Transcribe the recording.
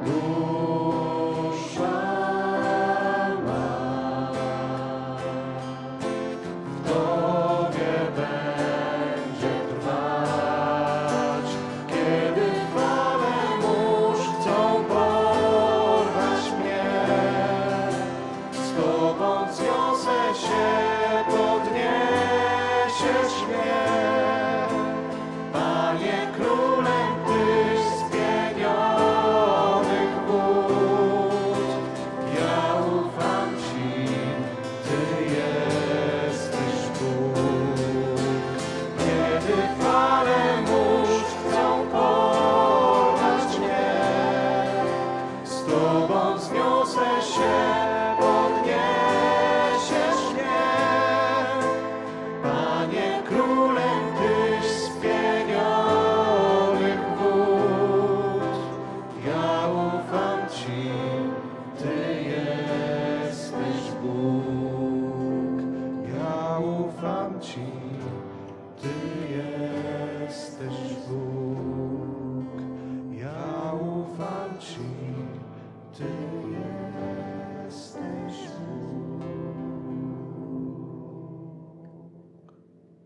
Lord. Jesus.